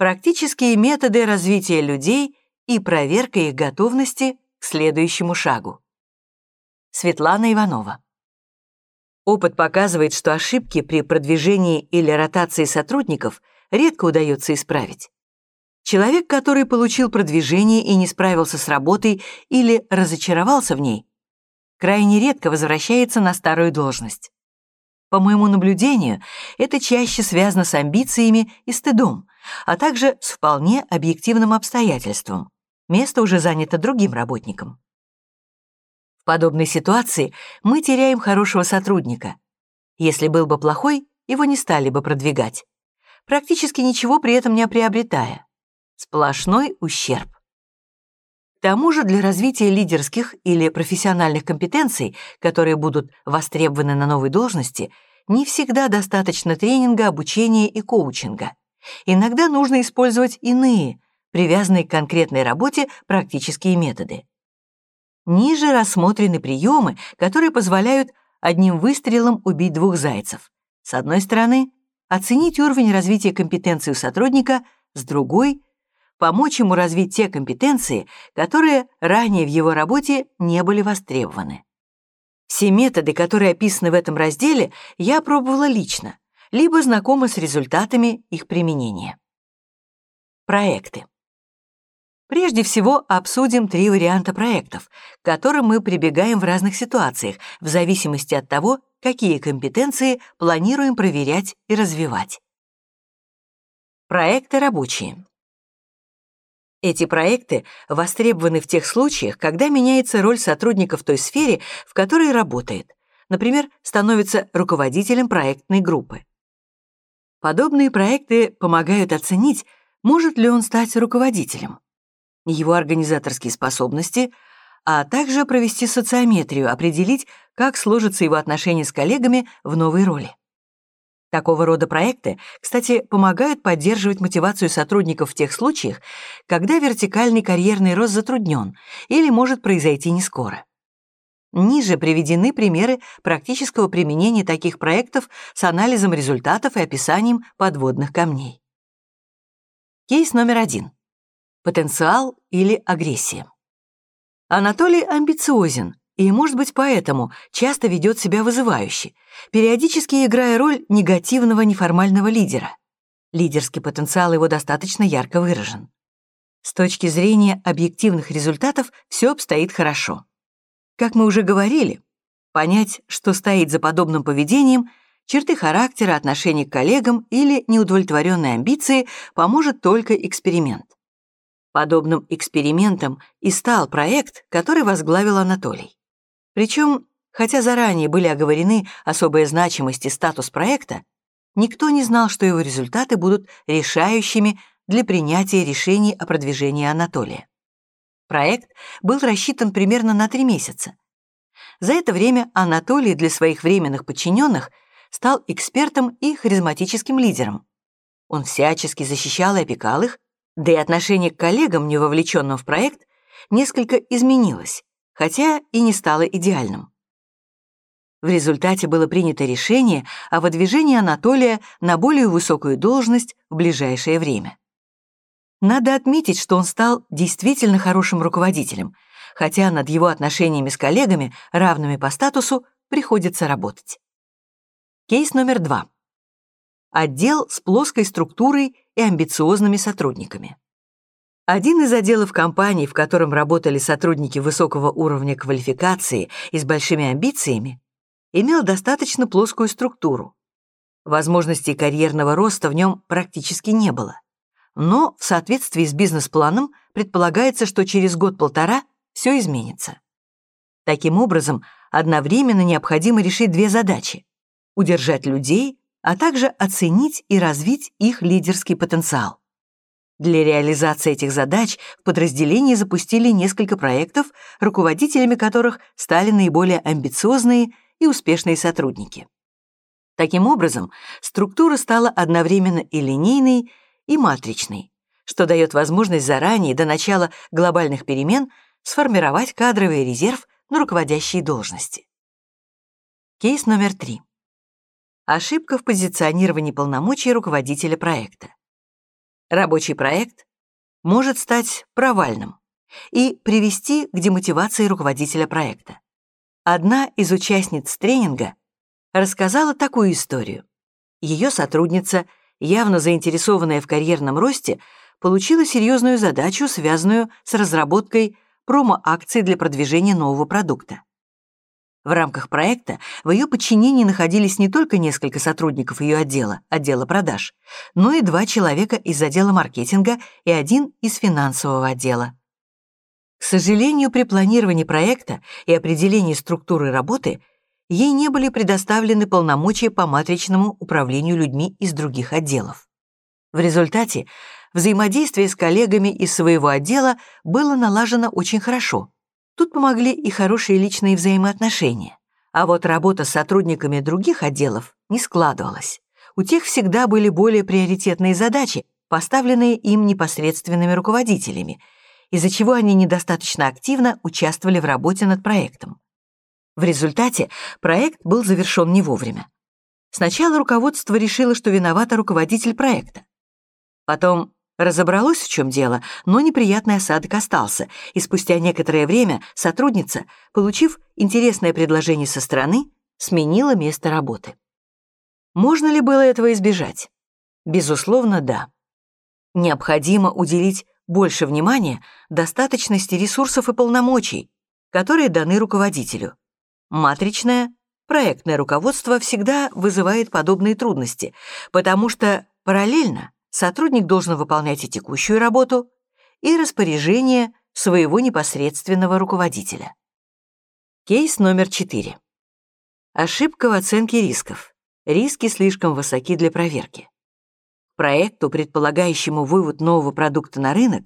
Практические методы развития людей и проверка их готовности к следующему шагу. Светлана Иванова. Опыт показывает, что ошибки при продвижении или ротации сотрудников редко удается исправить. Человек, который получил продвижение и не справился с работой или разочаровался в ней, крайне редко возвращается на старую должность. По моему наблюдению, это чаще связано с амбициями и стыдом, а также с вполне объективным обстоятельством. Место уже занято другим работником. В подобной ситуации мы теряем хорошего сотрудника. Если был бы плохой, его не стали бы продвигать, практически ничего при этом не приобретая. Сплошной ущерб. К тому же для развития лидерских или профессиональных компетенций, которые будут востребованы на новой должности, не всегда достаточно тренинга, обучения и коучинга. Иногда нужно использовать иные, привязанные к конкретной работе практические методы. Ниже рассмотрены приемы, которые позволяют одним выстрелом убить двух зайцев. С одной стороны, оценить уровень развития компетенции у сотрудника, с другой — помочь ему развить те компетенции, которые ранее в его работе не были востребованы. Все методы, которые описаны в этом разделе, я пробовала лично, либо знакома с результатами их применения. Проекты. Прежде всего обсудим три варианта проектов, к которым мы прибегаем в разных ситуациях, в зависимости от того, какие компетенции планируем проверять и развивать. Проекты рабочие. Эти проекты востребованы в тех случаях, когда меняется роль сотрудника в той сфере, в которой работает. Например, становится руководителем проектной группы. Подобные проекты помогают оценить, может ли он стать руководителем, его организаторские способности, а также провести социометрию, определить, как сложатся его отношения с коллегами в новой роли. Такого рода проекты, кстати, помогают поддерживать мотивацию сотрудников в тех случаях, когда вертикальный карьерный рост затруднен или может произойти не скоро. Ниже приведены примеры практического применения таких проектов с анализом результатов и описанием подводных камней. Кейс номер один. Потенциал или агрессия. Анатолий амбициозен, и, может быть, поэтому часто ведет себя вызывающе, периодически играя роль негативного неформального лидера. Лидерский потенциал его достаточно ярко выражен. С точки зрения объективных результатов все обстоит хорошо. Как мы уже говорили, понять, что стоит за подобным поведением, черты характера, отношение к коллегам или неудовлетворенные амбиции поможет только эксперимент. Подобным экспериментом и стал проект, который возглавил Анатолий. Причем, хотя заранее были оговорены особая значимость и статус проекта, никто не знал, что его результаты будут решающими для принятия решений о продвижении Анатолия. Проект был рассчитан примерно на три месяца. За это время Анатолий для своих временных подчиненных стал экспертом и харизматическим лидером. Он всячески защищал и опекал их, да и отношение к коллегам, не вовлеченным в проект, несколько изменилось хотя и не стало идеальным. В результате было принято решение о выдвижении Анатолия на более высокую должность в ближайшее время. Надо отметить, что он стал действительно хорошим руководителем, хотя над его отношениями с коллегами, равными по статусу, приходится работать. Кейс номер два. Отдел с плоской структурой и амбициозными сотрудниками. Один из отделов компании, в котором работали сотрудники высокого уровня квалификации и с большими амбициями, имел достаточно плоскую структуру. Возможностей карьерного роста в нем практически не было. Но в соответствии с бизнес-планом предполагается, что через год-полтора все изменится. Таким образом, одновременно необходимо решить две задачи — удержать людей, а также оценить и развить их лидерский потенциал. Для реализации этих задач в подразделении запустили несколько проектов, руководителями которых стали наиболее амбициозные и успешные сотрудники. Таким образом, структура стала одновременно и линейной, и матричной, что дает возможность заранее, до начала глобальных перемен, сформировать кадровый резерв на руководящие должности. Кейс номер три. Ошибка в позиционировании полномочий руководителя проекта. Рабочий проект может стать провальным и привести к демотивации руководителя проекта. Одна из участниц тренинга рассказала такую историю. Ее сотрудница, явно заинтересованная в карьерном росте, получила серьезную задачу, связанную с разработкой промо-акций для продвижения нового продукта. В рамках проекта в ее подчинении находились не только несколько сотрудников ее отдела, отдела продаж, но и два человека из отдела маркетинга и один из финансового отдела. К сожалению, при планировании проекта и определении структуры работы ей не были предоставлены полномочия по матричному управлению людьми из других отделов. В результате взаимодействие с коллегами из своего отдела было налажено очень хорошо. Тут помогли и хорошие личные взаимоотношения. А вот работа с сотрудниками других отделов не складывалась. У тех всегда были более приоритетные задачи, поставленные им непосредственными руководителями, из-за чего они недостаточно активно участвовали в работе над проектом. В результате проект был завершен не вовремя. Сначала руководство решило, что виновата руководитель проекта. Потом разобралось, в чем дело, но неприятный осадок остался, и спустя некоторое время сотрудница, получив интересное предложение со стороны, сменила место работы. Можно ли было этого избежать? Безусловно, да. Необходимо уделить больше внимания достаточности ресурсов и полномочий, которые даны руководителю. Матричное, проектное руководство всегда вызывает подобные трудности, потому что параллельно сотрудник должен выполнять и текущую работу, и распоряжение своего непосредственного руководителя. Кейс номер 4. Ошибка в оценке рисков. Риски слишком высоки для проверки. проекту, предполагающему вывод нового продукта на рынок,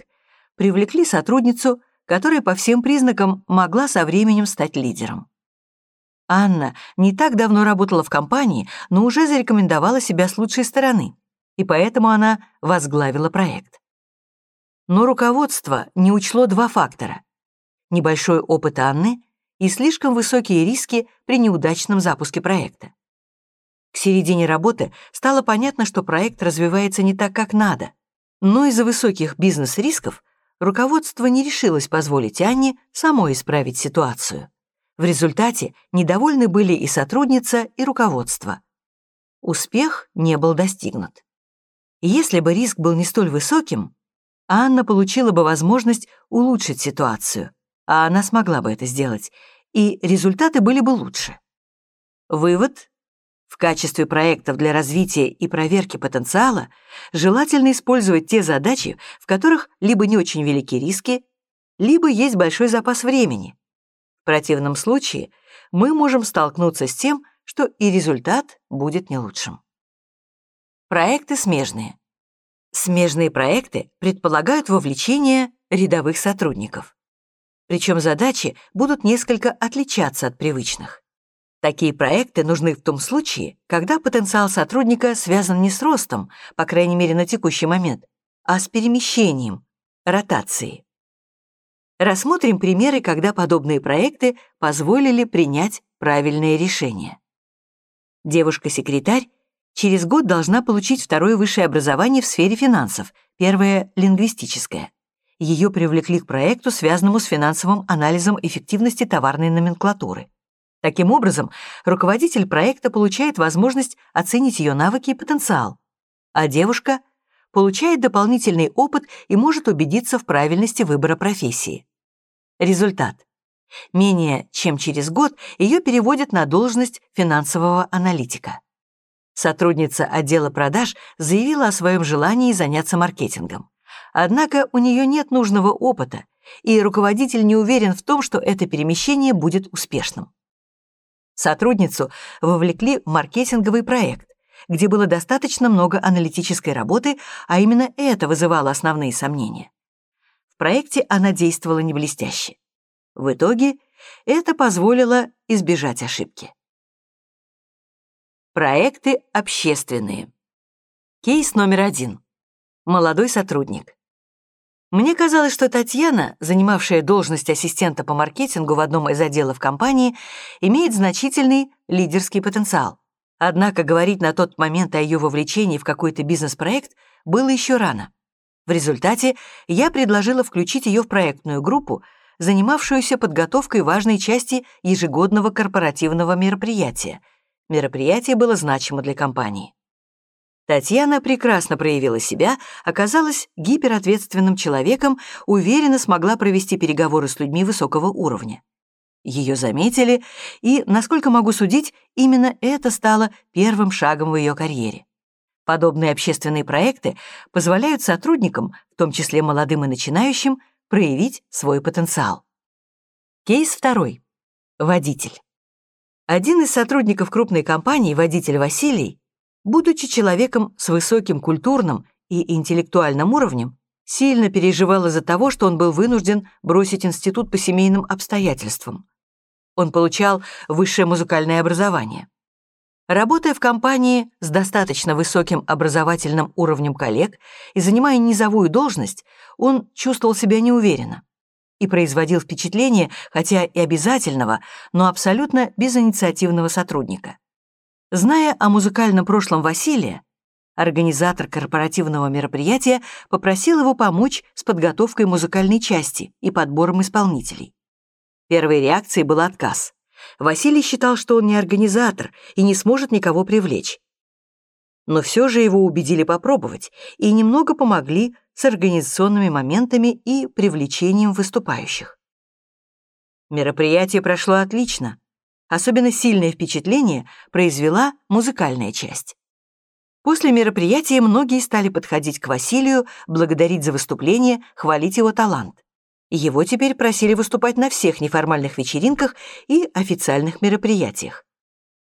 привлекли сотрудницу, которая по всем признакам могла со временем стать лидером. Анна не так давно работала в компании, но уже зарекомендовала себя с лучшей стороны и поэтому она возглавила проект. Но руководство не учло два фактора — небольшой опыт Анны и слишком высокие риски при неудачном запуске проекта. К середине работы стало понятно, что проект развивается не так, как надо, но из-за высоких бизнес-рисков руководство не решилось позволить Анне самой исправить ситуацию. В результате недовольны были и сотрудница, и руководство. Успех не был достигнут. Если бы риск был не столь высоким, Анна получила бы возможность улучшить ситуацию, а она смогла бы это сделать, и результаты были бы лучше. Вывод. В качестве проектов для развития и проверки потенциала желательно использовать те задачи, в которых либо не очень велики риски, либо есть большой запас времени. В противном случае мы можем столкнуться с тем, что и результат будет не лучшим. Проекты смежные. Смежные проекты предполагают вовлечение рядовых сотрудников. Причем задачи будут несколько отличаться от привычных. Такие проекты нужны в том случае, когда потенциал сотрудника связан не с ростом, по крайней мере на текущий момент, а с перемещением, ротацией. Рассмотрим примеры, когда подобные проекты позволили принять правильное решение. Девушка-секретарь через год должна получить второе высшее образование в сфере финансов, первое — лингвистическое. Ее привлекли к проекту, связанному с финансовым анализом эффективности товарной номенклатуры. Таким образом, руководитель проекта получает возможность оценить ее навыки и потенциал, а девушка получает дополнительный опыт и может убедиться в правильности выбора профессии. Результат. Менее чем через год ее переводят на должность финансового аналитика. Сотрудница отдела продаж заявила о своем желании заняться маркетингом. Однако у нее нет нужного опыта, и руководитель не уверен в том, что это перемещение будет успешным. Сотрудницу вовлекли в маркетинговый проект, где было достаточно много аналитической работы, а именно это вызывало основные сомнения. В проекте она действовала не блестяще. В итоге это позволило избежать ошибки. Проекты общественные. Кейс номер один. Молодой сотрудник. Мне казалось, что Татьяна, занимавшая должность ассистента по маркетингу в одном из отделов компании, имеет значительный лидерский потенциал. Однако говорить на тот момент о ее вовлечении в какой-то бизнес-проект было еще рано. В результате я предложила включить ее в проектную группу, занимавшуюся подготовкой важной части ежегодного корпоративного мероприятия. Мероприятие было значимо для компании. Татьяна прекрасно проявила себя, оказалась гиперответственным человеком, уверенно смогла провести переговоры с людьми высокого уровня. Ее заметили, и, насколько могу судить, именно это стало первым шагом в ее карьере. Подобные общественные проекты позволяют сотрудникам, в том числе молодым и начинающим, проявить свой потенциал. Кейс второй. Водитель. Один из сотрудников крупной компании, водитель Василий, будучи человеком с высоким культурным и интеллектуальным уровнем, сильно переживал из-за того, что он был вынужден бросить институт по семейным обстоятельствам. Он получал высшее музыкальное образование. Работая в компании с достаточно высоким образовательным уровнем коллег и занимая низовую должность, он чувствовал себя неуверенно и производил впечатление, хотя и обязательного, но абсолютно безинициативного сотрудника. Зная о музыкальном прошлом Василия, организатор корпоративного мероприятия попросил его помочь с подготовкой музыкальной части и подбором исполнителей. Первой реакцией был отказ. Василий считал, что он не организатор и не сможет никого привлечь. Но все же его убедили попробовать и немного помогли с организационными моментами и привлечением выступающих. Мероприятие прошло отлично. Особенно сильное впечатление произвела музыкальная часть. После мероприятия многие стали подходить к Василию, благодарить за выступление, хвалить его талант. Его теперь просили выступать на всех неформальных вечеринках и официальных мероприятиях.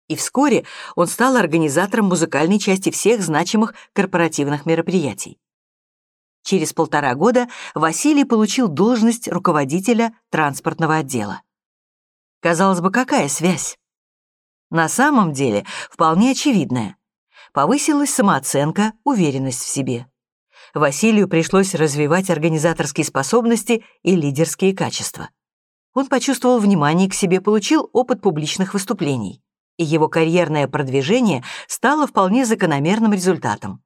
И вскоре он стал организатором музыкальной части всех значимых корпоративных мероприятий. Через полтора года Василий получил должность руководителя транспортного отдела. Казалось бы, какая связь? На самом деле, вполне очевидная. Повысилась самооценка, уверенность в себе. Василию пришлось развивать организаторские способности и лидерские качества. Он почувствовал внимание к себе, получил опыт публичных выступлений, и его карьерное продвижение стало вполне закономерным результатом.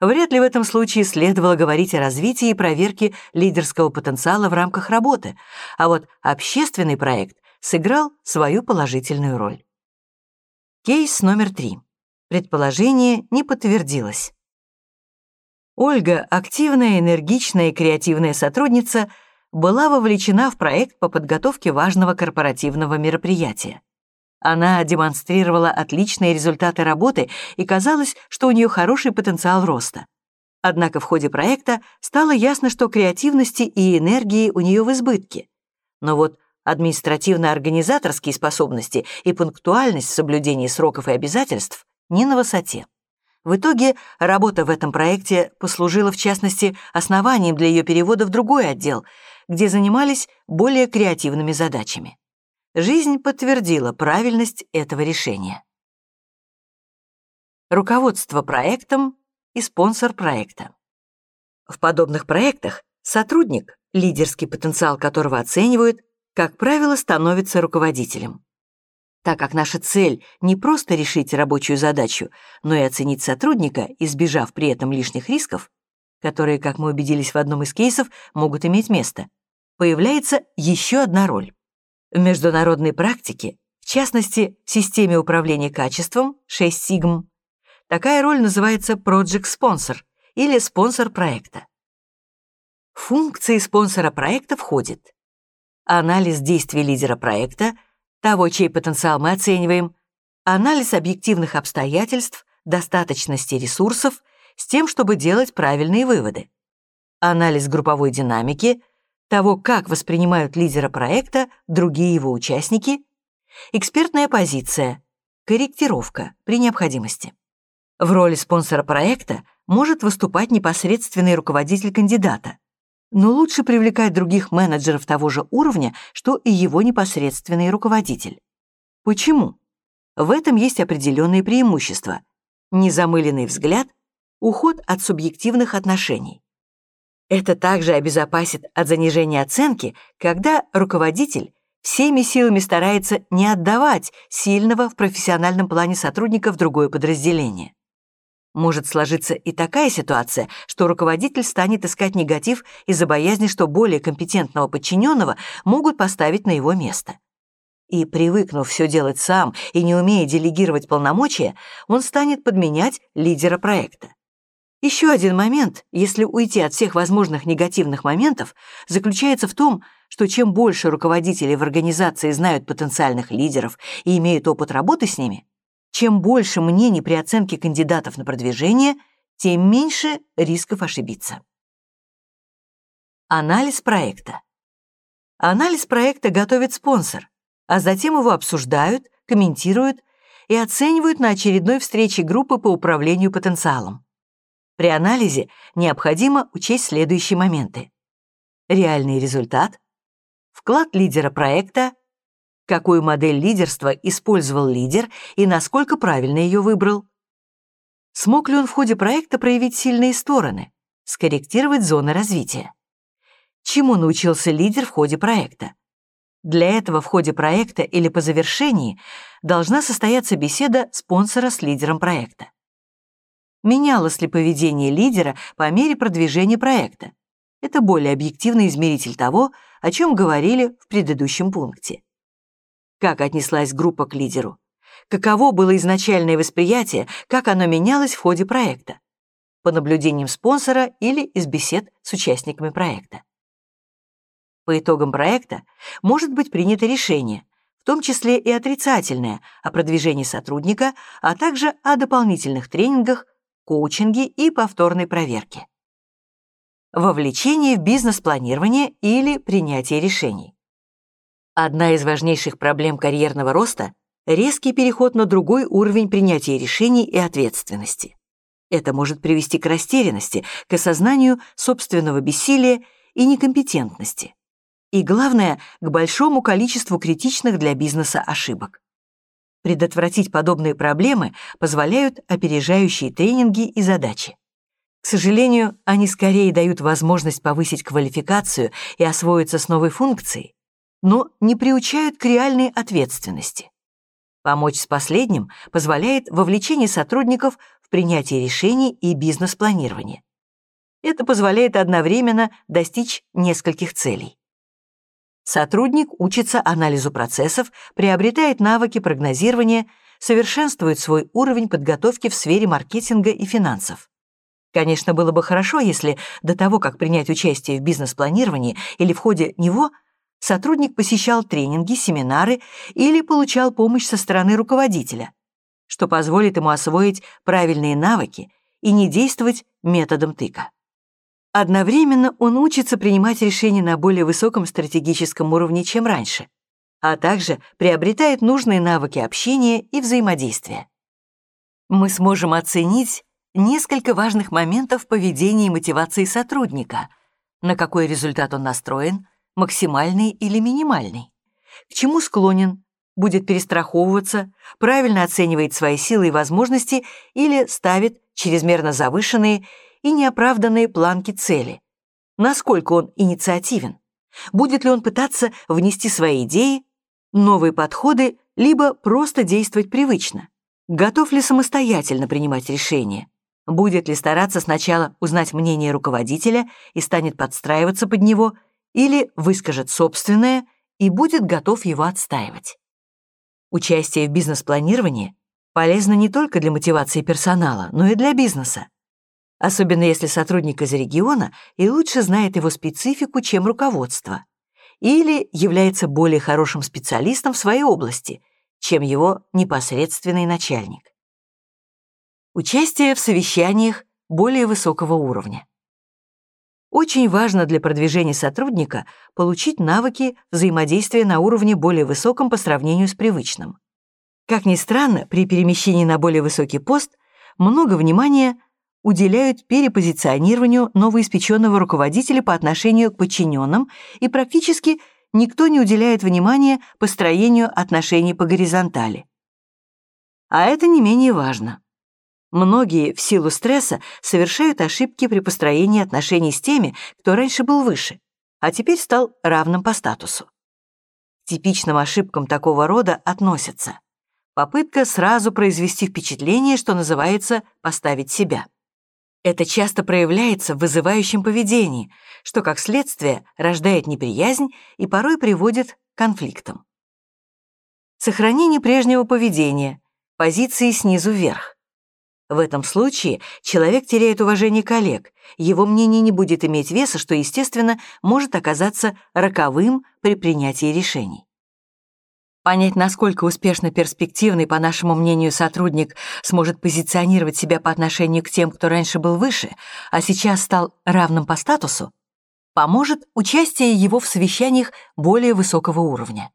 Вряд ли в этом случае следовало говорить о развитии и проверке лидерского потенциала в рамках работы, а вот общественный проект сыграл свою положительную роль. Кейс номер три. Предположение не подтвердилось. Ольга, активная, энергичная и креативная сотрудница, была вовлечена в проект по подготовке важного корпоративного мероприятия. Она демонстрировала отличные результаты работы и казалось, что у нее хороший потенциал роста. Однако в ходе проекта стало ясно, что креативности и энергии у нее в избытке. Но вот административно-организаторские способности и пунктуальность в соблюдении сроков и обязательств не на высоте. В итоге работа в этом проекте послужила, в частности, основанием для ее перевода в другой отдел, где занимались более креативными задачами. Жизнь подтвердила правильность этого решения. Руководство проектом и спонсор проекта. В подобных проектах сотрудник, лидерский потенциал которого оценивают, как правило, становится руководителем так как наша цель не просто решить рабочую задачу, но и оценить сотрудника, избежав при этом лишних рисков, которые, как мы убедились в одном из кейсов, могут иметь место, появляется еще одна роль. В международной практике, в частности, в системе управления качеством 6 сигм, такая роль называется Project Sponsor или спонсор проекта. В функции спонсора проекта входит анализ действий лидера проекта того, чей потенциал мы оцениваем, анализ объективных обстоятельств, достаточности ресурсов с тем, чтобы делать правильные выводы, анализ групповой динамики, того, как воспринимают лидера проекта другие его участники, экспертная позиция, корректировка при необходимости. В роли спонсора проекта может выступать непосредственный руководитель кандидата, но лучше привлекать других менеджеров того же уровня, что и его непосредственный руководитель. Почему? В этом есть определенные преимущества. Незамыленный взгляд, уход от субъективных отношений. Это также обезопасит от занижения оценки, когда руководитель всеми силами старается не отдавать сильного в профессиональном плане сотрудника в другое подразделение. Может сложиться и такая ситуация, что руководитель станет искать негатив из-за боязни, что более компетентного подчиненного могут поставить на его место. И привыкнув все делать сам и не умея делегировать полномочия, он станет подменять лидера проекта. Еще один момент, если уйти от всех возможных негативных моментов, заключается в том, что чем больше руководителей в организации знают потенциальных лидеров и имеют опыт работы с ними, чем больше мнений при оценке кандидатов на продвижение, тем меньше рисков ошибиться. Анализ проекта. Анализ проекта готовит спонсор, а затем его обсуждают, комментируют и оценивают на очередной встрече группы по управлению потенциалом. При анализе необходимо учесть следующие моменты. Реальный результат, вклад лидера проекта, какую модель лидерства использовал лидер и насколько правильно ее выбрал, смог ли он в ходе проекта проявить сильные стороны, скорректировать зоны развития, чему научился лидер в ходе проекта. Для этого в ходе проекта или по завершении должна состояться беседа спонсора с лидером проекта. Менялось ли поведение лидера по мере продвижения проекта? Это более объективный измеритель того, о чем говорили в предыдущем пункте. Как отнеслась группа к лидеру? Каково было изначальное восприятие, как оно менялось в ходе проекта? По наблюдениям спонсора или из бесед с участниками проекта. По итогам проекта может быть принято решение, в том числе и отрицательное, о продвижении сотрудника, а также о дополнительных тренингах, коучинге и повторной проверке вовлечение в бизнес-планирование или принятие решений. Одна из важнейших проблем карьерного роста — резкий переход на другой уровень принятия решений и ответственности. Это может привести к растерянности, к осознанию собственного бессилия и некомпетентности. И главное, к большому количеству критичных для бизнеса ошибок. Предотвратить подобные проблемы позволяют опережающие тренинги и задачи. К сожалению, они скорее дают возможность повысить квалификацию и освоиться с новой функцией, но не приучают к реальной ответственности. Помочь с последним позволяет вовлечение сотрудников в принятие решений и бизнес-планирование. Это позволяет одновременно достичь нескольких целей. Сотрудник учится анализу процессов, приобретает навыки прогнозирования, совершенствует свой уровень подготовки в сфере маркетинга и финансов. Конечно, было бы хорошо, если до того, как принять участие в бизнес-планировании или в ходе него, сотрудник посещал тренинги, семинары или получал помощь со стороны руководителя, что позволит ему освоить правильные навыки и не действовать методом тыка. Одновременно он учится принимать решения на более высоком стратегическом уровне, чем раньше, а также приобретает нужные навыки общения и взаимодействия. Мы сможем оценить несколько важных моментов поведения и мотивации сотрудника, на какой результат он настроен, максимальный или минимальный, к чему склонен, будет перестраховываться, правильно оценивает свои силы и возможности или ставит чрезмерно завышенные и неоправданные планки цели, насколько он инициативен, будет ли он пытаться внести свои идеи, новые подходы, либо просто действовать привычно, готов ли самостоятельно принимать решения, Будет ли стараться сначала узнать мнение руководителя и станет подстраиваться под него, или выскажет собственное и будет готов его отстаивать. Участие в бизнес-планировании полезно не только для мотивации персонала, но и для бизнеса. Особенно если сотрудник из региона и лучше знает его специфику, чем руководство, или является более хорошим специалистом в своей области, чем его непосредственный начальник. Участие в совещаниях более высокого уровня. Очень важно для продвижения сотрудника получить навыки взаимодействия на уровне более высоком по сравнению с привычным. Как ни странно, при перемещении на более высокий пост много внимания уделяют перепозиционированию новоиспеченного руководителя по отношению к подчиненным и практически никто не уделяет внимания построению отношений по горизонтали. А это не менее важно. Многие в силу стресса совершают ошибки при построении отношений с теми, кто раньше был выше, а теперь стал равным по статусу. К типичным ошибкам такого рода относятся Попытка сразу произвести впечатление, что называется «поставить себя». Это часто проявляется в вызывающем поведении, что, как следствие, рождает неприязнь и порой приводит к конфликтам. Сохранение прежнего поведения, позиции снизу вверх. В этом случае человек теряет уважение коллег, его мнение не будет иметь веса, что, естественно, может оказаться роковым при принятии решений. Понять, насколько успешно перспективный, по нашему мнению, сотрудник сможет позиционировать себя по отношению к тем, кто раньше был выше, а сейчас стал равным по статусу, поможет участие его в совещаниях более высокого уровня.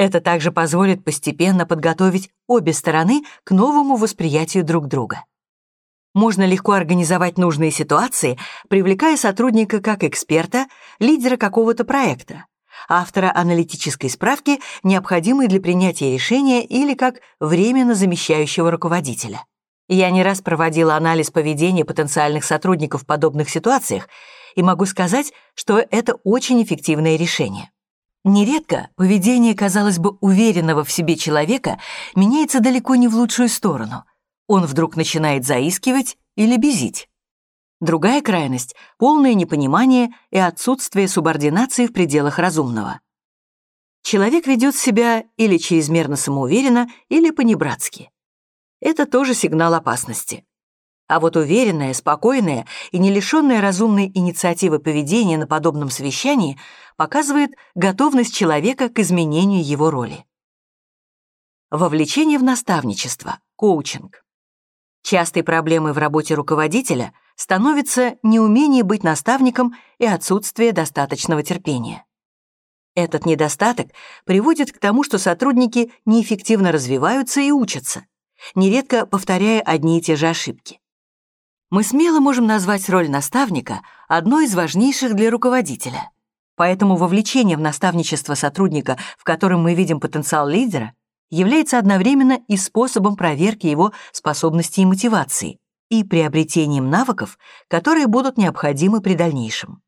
Это также позволит постепенно подготовить обе стороны к новому восприятию друг друга. Можно легко организовать нужные ситуации, привлекая сотрудника как эксперта, лидера какого-то проекта, автора аналитической справки, необходимой для принятия решения или как временно замещающего руководителя. Я не раз проводила анализ поведения потенциальных сотрудников в подобных ситуациях и могу сказать, что это очень эффективное решение. Нередко поведение, казалось бы, уверенного в себе человека меняется далеко не в лучшую сторону. Он вдруг начинает заискивать или безить. Другая крайность — полное непонимание и отсутствие субординации в пределах разумного. Человек ведет себя или чрезмерно самоуверенно, или понебратски. Это тоже сигнал опасности. А вот уверенное, спокойное и не лишенное разумной инициативы поведения на подобном совещании показывает готовность человека к изменению его роли. Вовлечение в наставничество, коучинг. Частой проблемой в работе руководителя становится неумение быть наставником и отсутствие достаточного терпения. Этот недостаток приводит к тому, что сотрудники неэффективно развиваются и учатся, нередко повторяя одни и те же ошибки. Мы смело можем назвать роль наставника одной из важнейших для руководителя. Поэтому вовлечение в наставничество сотрудника, в котором мы видим потенциал лидера, является одновременно и способом проверки его способностей и мотивации, и приобретением навыков, которые будут необходимы при дальнейшем.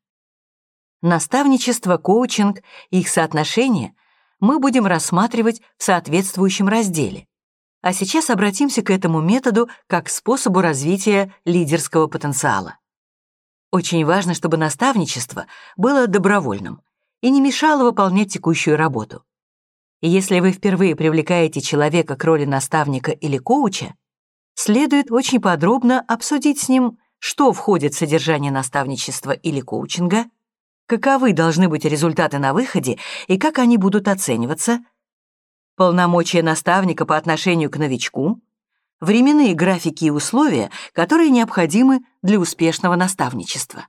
Наставничество, коучинг и их соотношение мы будем рассматривать в соответствующем разделе. А сейчас обратимся к этому методу как к способу развития лидерского потенциала. Очень важно, чтобы наставничество было добровольным и не мешало выполнять текущую работу. И если вы впервые привлекаете человека к роли наставника или коуча, следует очень подробно обсудить с ним, что входит в содержание наставничества или коучинга, каковы должны быть результаты на выходе и как они будут оцениваться, полномочия наставника по отношению к новичку, временные графики и условия, которые необходимы для успешного наставничества.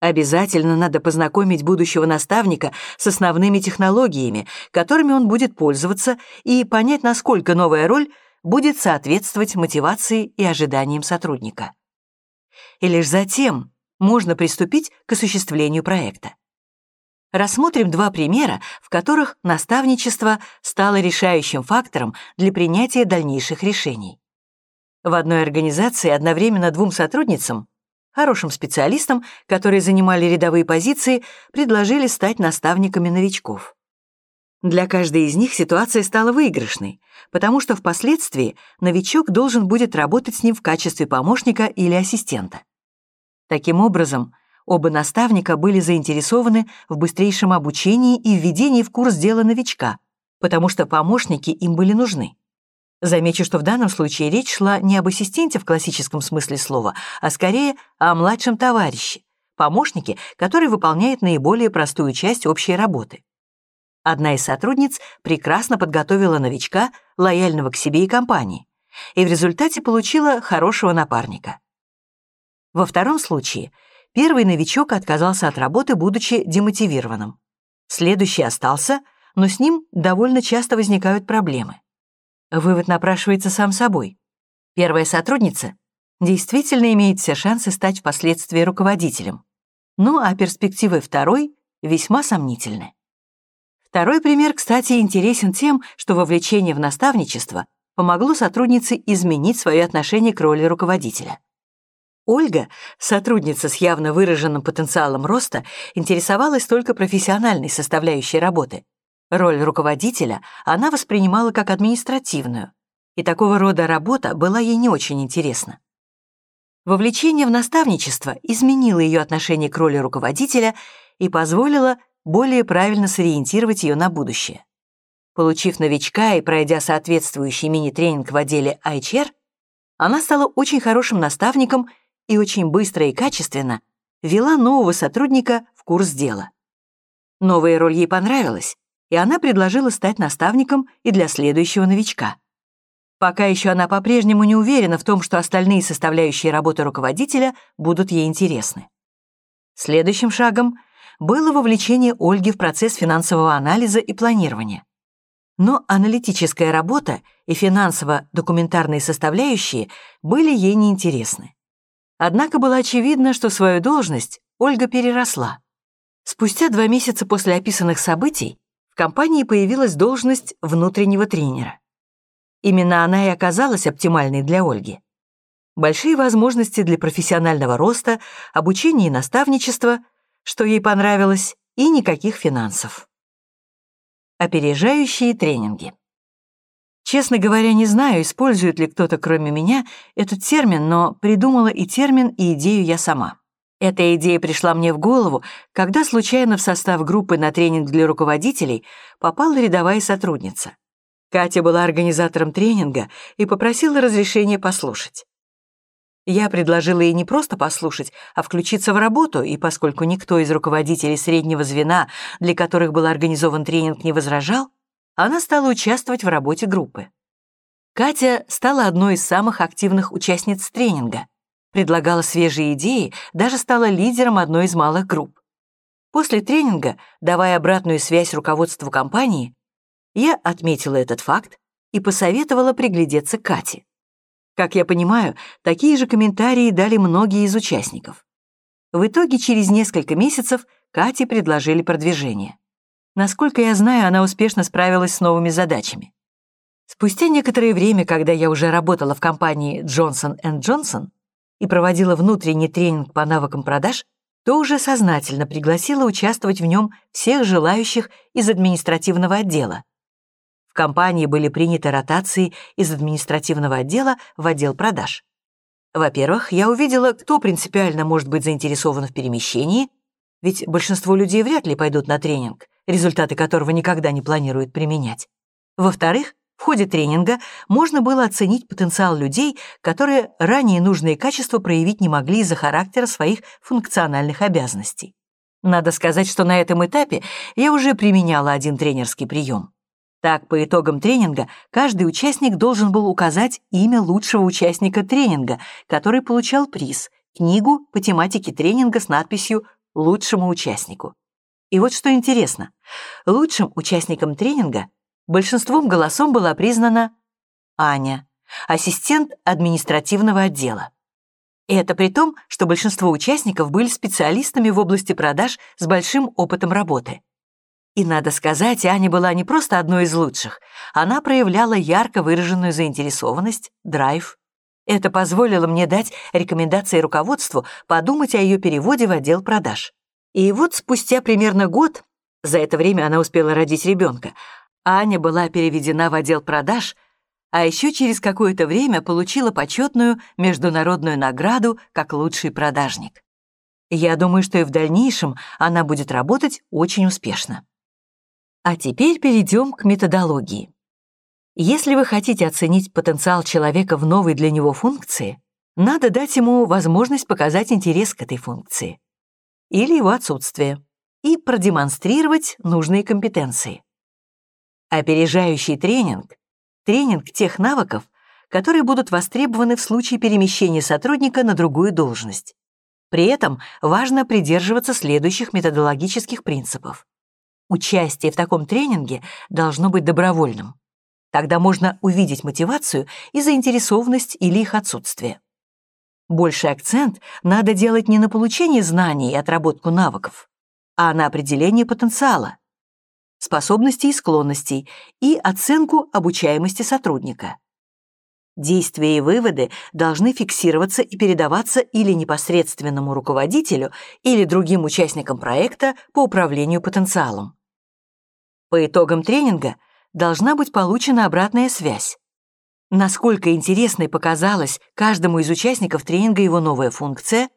Обязательно надо познакомить будущего наставника с основными технологиями, которыми он будет пользоваться, и понять, насколько новая роль будет соответствовать мотивации и ожиданиям сотрудника. И лишь затем можно приступить к осуществлению проекта. Рассмотрим два примера, в которых наставничество стало решающим фактором для принятия дальнейших решений. В одной организации одновременно двум сотрудницам, хорошим специалистам, которые занимали рядовые позиции, предложили стать наставниками новичков. Для каждой из них ситуация стала выигрышной, потому что впоследствии новичок должен будет работать с ним в качестве помощника или ассистента. Таким образом, оба наставника были заинтересованы в быстрейшем обучении и введении в курс дела новичка, потому что помощники им были нужны. Замечу, что в данном случае речь шла не об ассистенте в классическом смысле слова, а скорее о младшем товарище, помощнике, который выполняет наиболее простую часть общей работы. Одна из сотрудниц прекрасно подготовила новичка, лояльного к себе и компании, и в результате получила хорошего напарника. Во втором случае первый новичок отказался от работы, будучи демотивированным. Следующий остался, но с ним довольно часто возникают проблемы. Вывод напрашивается сам собой. Первая сотрудница действительно имеет все шансы стать впоследствии руководителем, ну а перспективы второй весьма сомнительны. Второй пример, кстати, интересен тем, что вовлечение в наставничество помогло сотруднице изменить свое отношение к роли руководителя. Ольга, сотрудница с явно выраженным потенциалом роста, интересовалась только профессиональной составляющей работы. Роль руководителя она воспринимала как административную, и такого рода работа была ей не очень интересна. Вовлечение в наставничество изменило ее отношение к роли руководителя и позволило более правильно сориентировать ее на будущее. Получив новичка и пройдя соответствующий мини-тренинг в отделе HR, она стала очень хорошим наставником и очень быстро и качественно вела нового сотрудника в курс дела. Новая роль ей понравилась, и она предложила стать наставником и для следующего новичка. Пока еще она по-прежнему не уверена в том, что остальные составляющие работы руководителя будут ей интересны. Следующим шагом было вовлечение Ольги в процесс финансового анализа и планирования. Но аналитическая работа и финансово-документарные составляющие были ей неинтересны. Однако было очевидно, что свою должность Ольга переросла. Спустя два месяца после описанных событий в компании появилась должность внутреннего тренера. Именно она и оказалась оптимальной для Ольги. Большие возможности для профессионального роста, обучения и наставничества, что ей понравилось, и никаких финансов. Опережающие тренинги. Честно говоря, не знаю, использует ли кто-то кроме меня этот термин, но придумала и термин, и идею я сама. Эта идея пришла мне в голову, когда случайно в состав группы на тренинг для руководителей попала рядовая сотрудница. Катя была организатором тренинга и попросила разрешения послушать. Я предложила ей не просто послушать, а включиться в работу, и поскольку никто из руководителей среднего звена, для которых был организован тренинг, не возражал, она стала участвовать в работе группы. Катя стала одной из самых активных участниц тренинга, предлагала свежие идеи, даже стала лидером одной из малых групп. После тренинга, давая обратную связь руководству компании, я отметила этот факт и посоветовала приглядеться к Кате. Как я понимаю, такие же комментарии дали многие из участников. В итоге через несколько месяцев Кате предложили продвижение. Насколько я знаю, она успешно справилась с новыми задачами. Спустя некоторое время, когда я уже работала в компании Johnson Johnson и проводила внутренний тренинг по навыкам продаж, то уже сознательно пригласила участвовать в нем всех желающих из административного отдела, в компании были приняты ротации из административного отдела в отдел продаж. Во-первых, я увидела, кто принципиально может быть заинтересован в перемещении, ведь большинство людей вряд ли пойдут на тренинг, результаты которого никогда не планируют применять. Во-вторых, в ходе тренинга можно было оценить потенциал людей, которые ранее нужные качества проявить не могли из-за характера своих функциональных обязанностей. Надо сказать, что на этом этапе я уже применяла один тренерский прием. Так, по итогам тренинга каждый участник должен был указать имя лучшего участника тренинга, который получал приз, книгу по тематике тренинга с надписью «Лучшему участнику». И вот что интересно, лучшим участником тренинга большинством голосом была признана Аня, ассистент административного отдела. И это при том, что большинство участников были специалистами в области продаж с большим опытом работы. И, надо сказать, Аня была не просто одной из лучших. Она проявляла ярко выраженную заинтересованность, драйв. Это позволило мне дать рекомендации руководству подумать о ее переводе в отдел продаж. И вот спустя примерно год, за это время она успела родить ребенка, Аня была переведена в отдел продаж, а еще через какое-то время получила почетную международную награду как лучший продажник. Я думаю, что и в дальнейшем она будет работать очень успешно. А теперь перейдем к методологии. Если вы хотите оценить потенциал человека в новой для него функции, надо дать ему возможность показать интерес к этой функции или его отсутствие и продемонстрировать нужные компетенции. Опережающий тренинг — тренинг тех навыков, которые будут востребованы в случае перемещения сотрудника на другую должность. При этом важно придерживаться следующих методологических принципов. Участие в таком тренинге должно быть добровольным. Тогда можно увидеть мотивацию и заинтересованность или их отсутствие. Больший акцент надо делать не на получение знаний и отработку навыков, а на определение потенциала, способностей и склонностей и оценку обучаемости сотрудника. Действия и выводы должны фиксироваться и передаваться или непосредственному руководителю, или другим участникам проекта по управлению потенциалом. По итогам тренинга должна быть получена обратная связь. Насколько интересной показалась каждому из участников тренинга его новая функция,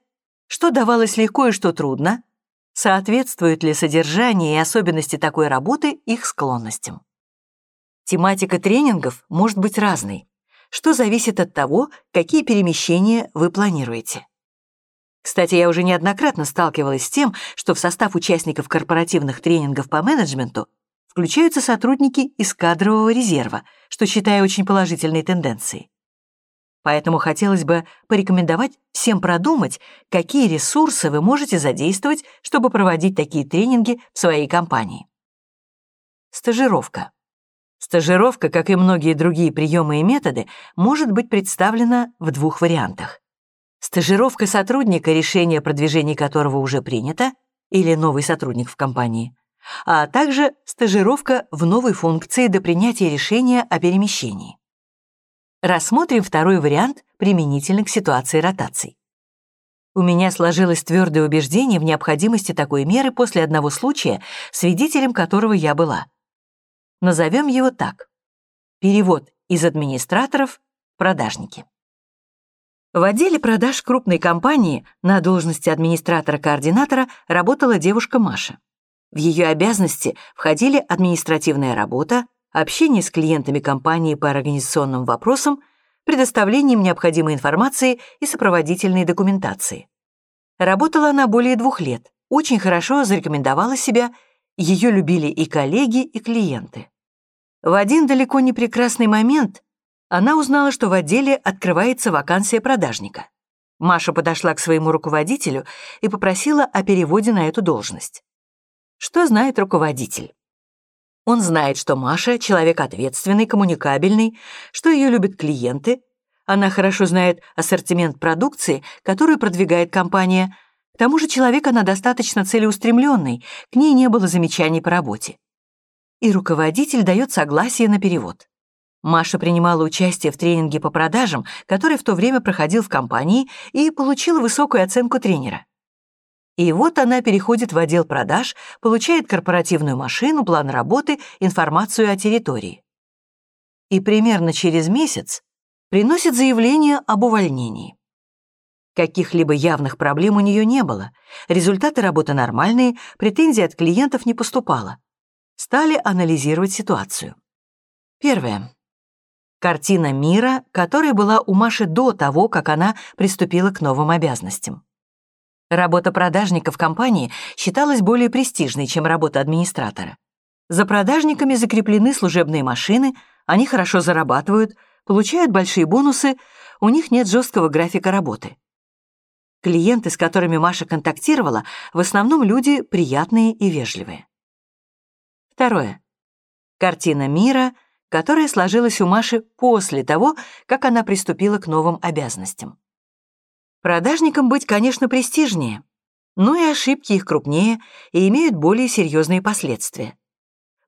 что давалось легко и что трудно, соответствует ли содержание и особенности такой работы их склонностям. Тематика тренингов может быть разной, что зависит от того, какие перемещения вы планируете. Кстати, я уже неоднократно сталкивалась с тем, что в состав участников корпоративных тренингов по менеджменту включаются сотрудники из кадрового резерва, что считаю очень положительной тенденцией. Поэтому хотелось бы порекомендовать всем продумать, какие ресурсы вы можете задействовать, чтобы проводить такие тренинги в своей компании. Стажировка. Стажировка, как и многие другие приемы и методы, может быть представлена в двух вариантах. Стажировка сотрудника, решение о продвижении которого уже принято, или новый сотрудник в компании, а также стажировка в новой функции до принятия решения о перемещении. Рассмотрим второй вариант применительно к ситуации ротаций. У меня сложилось твердое убеждение в необходимости такой меры после одного случая, свидетелем которого я была. Назовем его так. Перевод из администраторов продажники. В отделе продаж крупной компании на должности администратора-координатора работала девушка Маша. В ее обязанности входили административная работа, общение с клиентами компании по организационным вопросам, предоставлением необходимой информации и сопроводительной документации. Работала она более двух лет, очень хорошо зарекомендовала себя, ее любили и коллеги, и клиенты. В один далеко не прекрасный момент она узнала, что в отделе открывается вакансия продажника. Маша подошла к своему руководителю и попросила о переводе на эту должность. Что знает руководитель? Он знает, что Маша — человек ответственный, коммуникабельный, что ее любят клиенты, она хорошо знает ассортимент продукции, которую продвигает компания. К тому же человек она достаточно целеустремленный, к ней не было замечаний по работе. И руководитель дает согласие на перевод. Маша принимала участие в тренинге по продажам, который в то время проходил в компании, и получила высокую оценку тренера. И вот она переходит в отдел продаж, получает корпоративную машину, план работы, информацию о территории. И примерно через месяц приносит заявление об увольнении. Каких-либо явных проблем у нее не было, результаты работы нормальные, претензий от клиентов не поступало. Стали анализировать ситуацию. Первое. Картина мира, которая была у Маши до того, как она приступила к новым обязанностям. Работа продажника в компании считалась более престижной, чем работа администратора. За продажниками закреплены служебные машины, они хорошо зарабатывают, получают большие бонусы, у них нет жесткого графика работы. Клиенты, с которыми Маша контактировала, в основном люди приятные и вежливые. Второе. Картина мира — которая сложилась у Маши после того, как она приступила к новым обязанностям. Продажникам быть, конечно, престижнее, но и ошибки их крупнее и имеют более серьезные последствия.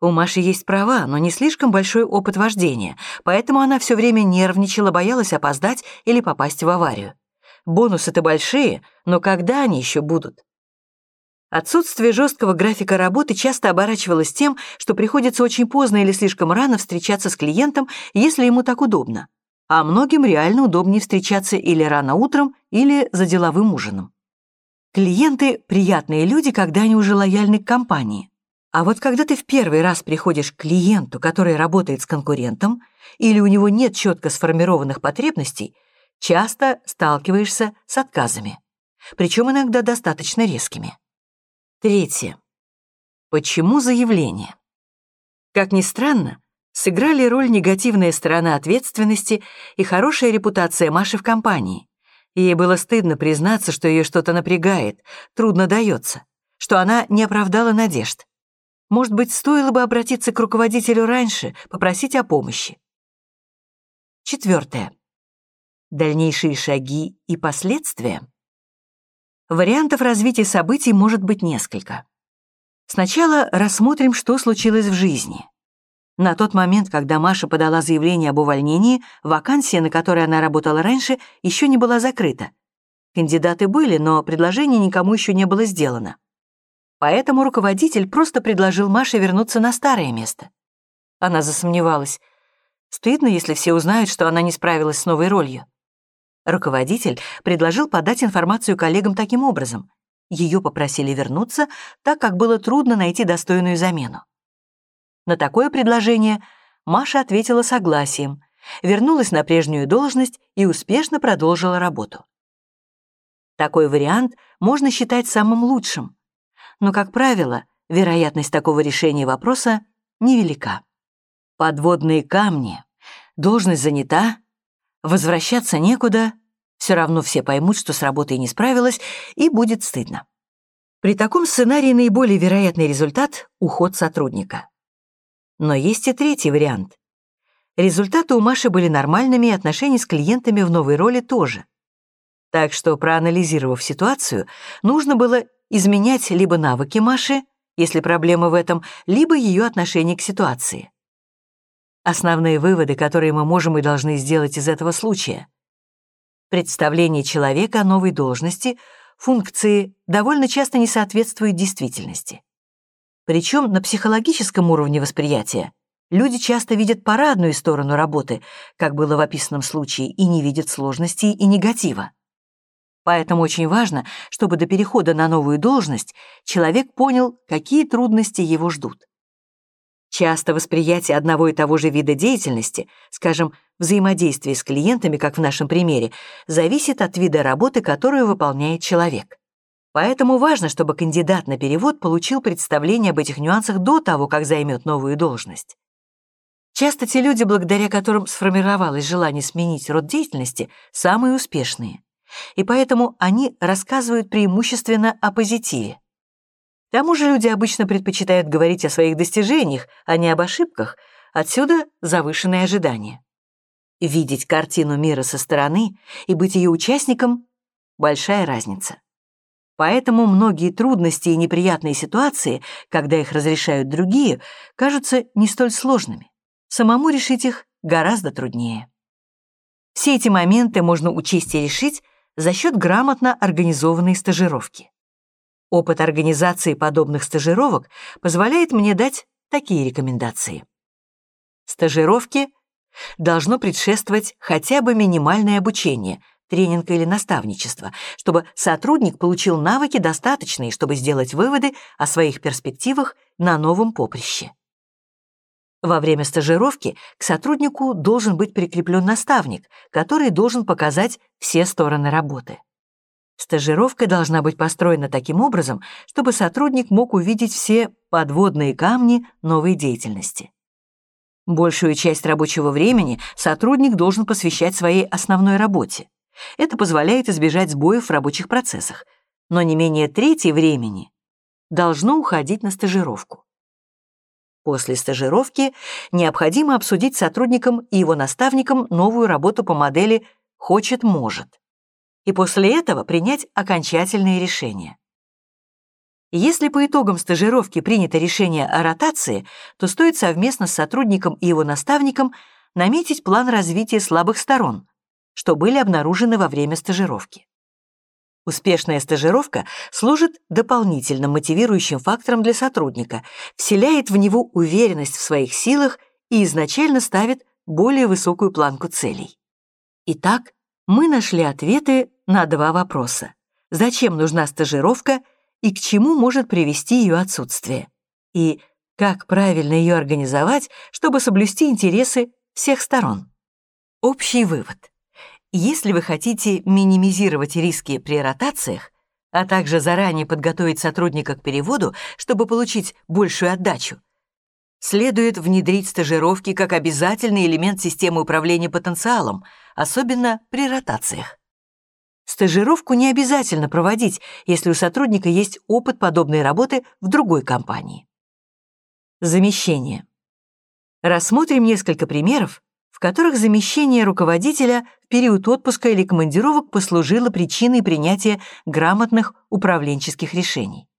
У Маши есть права, но не слишком большой опыт вождения, поэтому она все время нервничала, боялась опоздать или попасть в аварию. Бонусы-то большие, но когда они еще будут? Отсутствие жесткого графика работы часто оборачивалось тем, что приходится очень поздно или слишком рано встречаться с клиентом, если ему так удобно. А многим реально удобнее встречаться или рано утром, или за деловым ужином. Клиенты — приятные люди, когда они уже лояльны к компании. А вот когда ты в первый раз приходишь к клиенту, который работает с конкурентом, или у него нет четко сформированных потребностей, часто сталкиваешься с отказами. Причем иногда достаточно резкими. Третье. Почему заявление? Как ни странно, сыграли роль негативная сторона ответственности и хорошая репутация Маши в компании. Ей было стыдно признаться, что ее что-то напрягает, трудно дается, что она не оправдала надежд. Может быть, стоило бы обратиться к руководителю раньше, попросить о помощи. Четвертое. Дальнейшие шаги и последствия. Вариантов развития событий может быть несколько. Сначала рассмотрим, что случилось в жизни. На тот момент, когда Маша подала заявление об увольнении, вакансия, на которой она работала раньше, еще не была закрыта. Кандидаты были, но предложение никому еще не было сделано. Поэтому руководитель просто предложил Маше вернуться на старое место. Она засомневалась. Стыдно, если все узнают, что она не справилась с новой ролью. Руководитель предложил подать информацию коллегам таким образом. Ее попросили вернуться, так как было трудно найти достойную замену. На такое предложение Маша ответила согласием, вернулась на прежнюю должность и успешно продолжила работу. Такой вариант можно считать самым лучшим, но, как правило, вероятность такого решения вопроса невелика. Подводные камни, должность занята, возвращаться некуда, все равно все поймут, что с работой не справилась, и будет стыдно. При таком сценарии наиболее вероятный результат — уход сотрудника. Но есть и третий вариант. Результаты у Маши были нормальными, и отношения с клиентами в новой роли тоже. Так что, проанализировав ситуацию, нужно было изменять либо навыки Маши, если проблема в этом, либо ее отношение к ситуации. Основные выводы, которые мы можем и должны сделать из этого случая. Представление человека о новой должности, функции довольно часто не соответствуют действительности. Причем на психологическом уровне восприятия люди часто видят парадную сторону работы, как было в описанном случае, и не видят сложностей и негатива. Поэтому очень важно, чтобы до перехода на новую должность человек понял, какие трудности его ждут. Часто восприятие одного и того же вида деятельности, скажем, взаимодействие с клиентами, как в нашем примере, зависит от вида работы, которую выполняет человек. Поэтому важно, чтобы кандидат на перевод получил представление об этих нюансах до того, как займет новую должность. Часто те люди, благодаря которым сформировалось желание сменить род деятельности, самые успешные. И поэтому они рассказывают преимущественно о позитиве. К тому же люди обычно предпочитают говорить о своих достижениях, а не об ошибках, отсюда завышенные ожидания. Видеть картину мира со стороны и быть ее участником — большая разница. Поэтому многие трудности и неприятные ситуации, когда их разрешают другие, кажутся не столь сложными. Самому решить их гораздо труднее. Все эти моменты можно учесть и решить за счет грамотно организованной стажировки. Опыт организации подобных стажировок позволяет мне дать такие рекомендации. Стажировке должно предшествовать хотя бы минимальное обучение, тренинг или наставничество, чтобы сотрудник получил навыки достаточные, чтобы сделать выводы о своих перспективах на новом поприще. Во время стажировки к сотруднику должен быть прикреплен наставник, который должен показать все стороны работы. Стажировка должна быть построена таким образом, чтобы сотрудник мог увидеть все подводные камни новой деятельности. Большую часть рабочего времени сотрудник должен посвящать своей основной работе. Это позволяет избежать сбоев в рабочих процессах, но не менее трети времени должно уходить на стажировку. После стажировки необходимо обсудить с сотрудником и его наставником новую работу по модели «хочет-может» и после этого принять окончательные решения. Если по итогам стажировки принято решение о ротации, то стоит совместно с сотрудником и его наставником наметить план развития слабых сторон, что были обнаружены во время стажировки. Успешная стажировка служит дополнительным мотивирующим фактором для сотрудника, вселяет в него уверенность в своих силах и изначально ставит более высокую планку целей. Итак, мы нашли ответы на два вопроса. Зачем нужна стажировка и к чему может привести ее отсутствие? И как правильно ее организовать, чтобы соблюсти интересы всех сторон? Общий вывод. Если вы хотите минимизировать риски при ротациях, а также заранее подготовить сотрудника к переводу, чтобы получить большую отдачу, следует внедрить стажировки как обязательный элемент системы управления потенциалом — особенно при ротациях. Стажировку не обязательно проводить, если у сотрудника есть опыт подобной работы в другой компании. Замещение. Рассмотрим несколько примеров, в которых замещение руководителя в период отпуска или командировок послужило причиной принятия грамотных управленческих решений.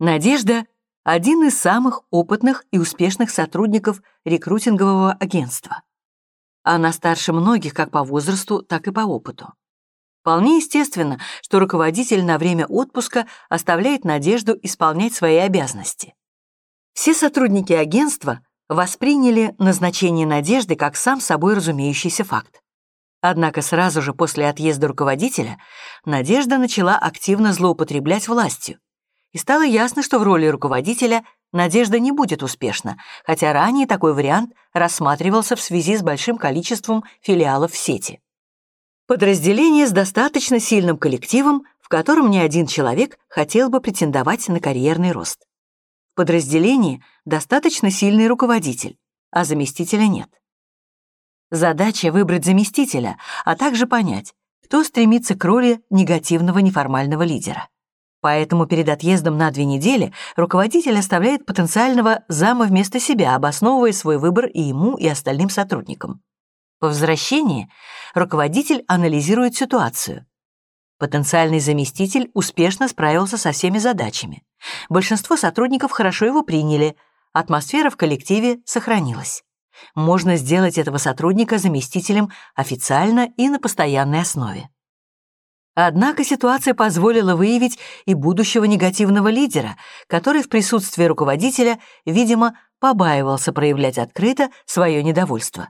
Надежда — один из самых опытных и успешных сотрудников рекрутингового агентства. Она старше многих как по возрасту, так и по опыту. Вполне естественно, что руководитель на время отпуска оставляет надежду исполнять свои обязанности. Все сотрудники агентства восприняли назначение Надежды как сам собой разумеющийся факт. Однако сразу же после отъезда руководителя Надежда начала активно злоупотреблять властью. И стало ясно, что в роли руководителя Надежда не будет успешна, хотя ранее такой вариант рассматривался в связи с большим количеством филиалов в сети. Подразделение с достаточно сильным коллективом, в котором ни один человек хотел бы претендовать на карьерный рост. Подразделении достаточно сильный руководитель, а заместителя нет. Задача — выбрать заместителя, а также понять, кто стремится к роли негативного неформального лидера. Поэтому перед отъездом на две недели руководитель оставляет потенциального зама вместо себя, обосновывая свой выбор и ему, и остальным сотрудникам. По возвращении руководитель анализирует ситуацию. Потенциальный заместитель успешно справился со всеми задачами. Большинство сотрудников хорошо его приняли, атмосфера в коллективе сохранилась. Можно сделать этого сотрудника заместителем официально и на постоянной основе. Однако ситуация позволила выявить и будущего негативного лидера, который в присутствии руководителя, видимо, побаивался проявлять открыто свое недовольство.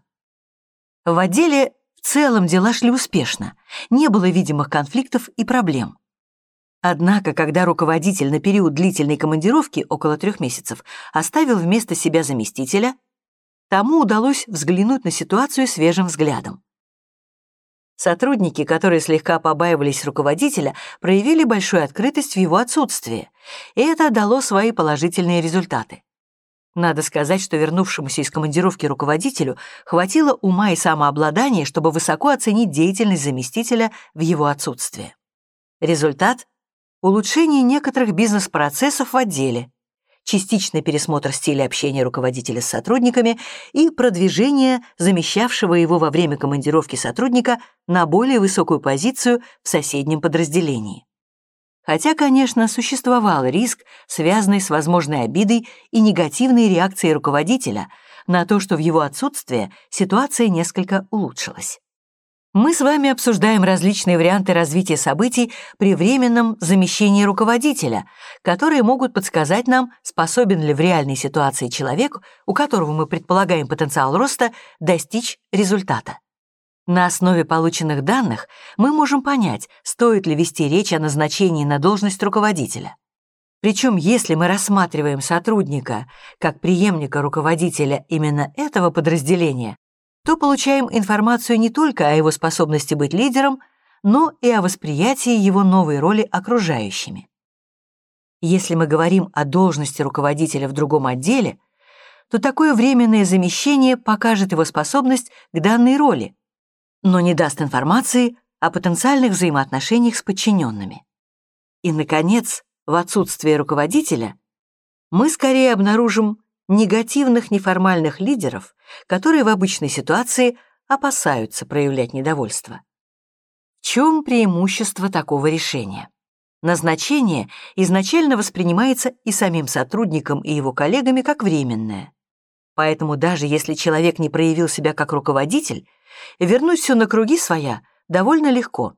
В отделе целом дела шли успешно, не было видимых конфликтов и проблем. Однако, когда руководитель на период длительной командировки, около трех месяцев, оставил вместо себя заместителя, тому удалось взглянуть на ситуацию свежим взглядом. Сотрудники, которые слегка побаивались руководителя, проявили большую открытость в его отсутствии, и это дало свои положительные результаты. Надо сказать, что вернувшемуся из командировки руководителю хватило ума и самообладания, чтобы высоко оценить деятельность заместителя в его отсутствие. Результат — улучшение некоторых бизнес-процессов в отделе, частичный пересмотр стиля общения руководителя с сотрудниками и продвижение замещавшего его во время командировки сотрудника на более высокую позицию в соседнем подразделении. Хотя, конечно, существовал риск, связанный с возможной обидой и негативной реакцией руководителя на то, что в его отсутствие ситуация несколько улучшилась. Мы с вами обсуждаем различные варианты развития событий при временном замещении руководителя, которые могут подсказать нам, способен ли в реальной ситуации человек, у которого мы предполагаем потенциал роста, достичь результата. На основе полученных данных мы можем понять, стоит ли вести речь о назначении на должность руководителя. Причем, если мы рассматриваем сотрудника как преемника руководителя именно этого подразделения, то получаем информацию не только о его способности быть лидером, но и о восприятии его новой роли окружающими. Если мы говорим о должности руководителя в другом отделе, то такое временное замещение покажет его способность к данной роли, но не даст информации о потенциальных взаимоотношениях с подчиненными. И, наконец, в отсутствие руководителя мы скорее обнаружим негативных неформальных лидеров, которые в обычной ситуации опасаются проявлять недовольство. В чем преимущество такого решения? Назначение изначально воспринимается и самим сотрудником, и его коллегами как временное. Поэтому даже если человек не проявил себя как руководитель, вернуть все на круги своя довольно легко.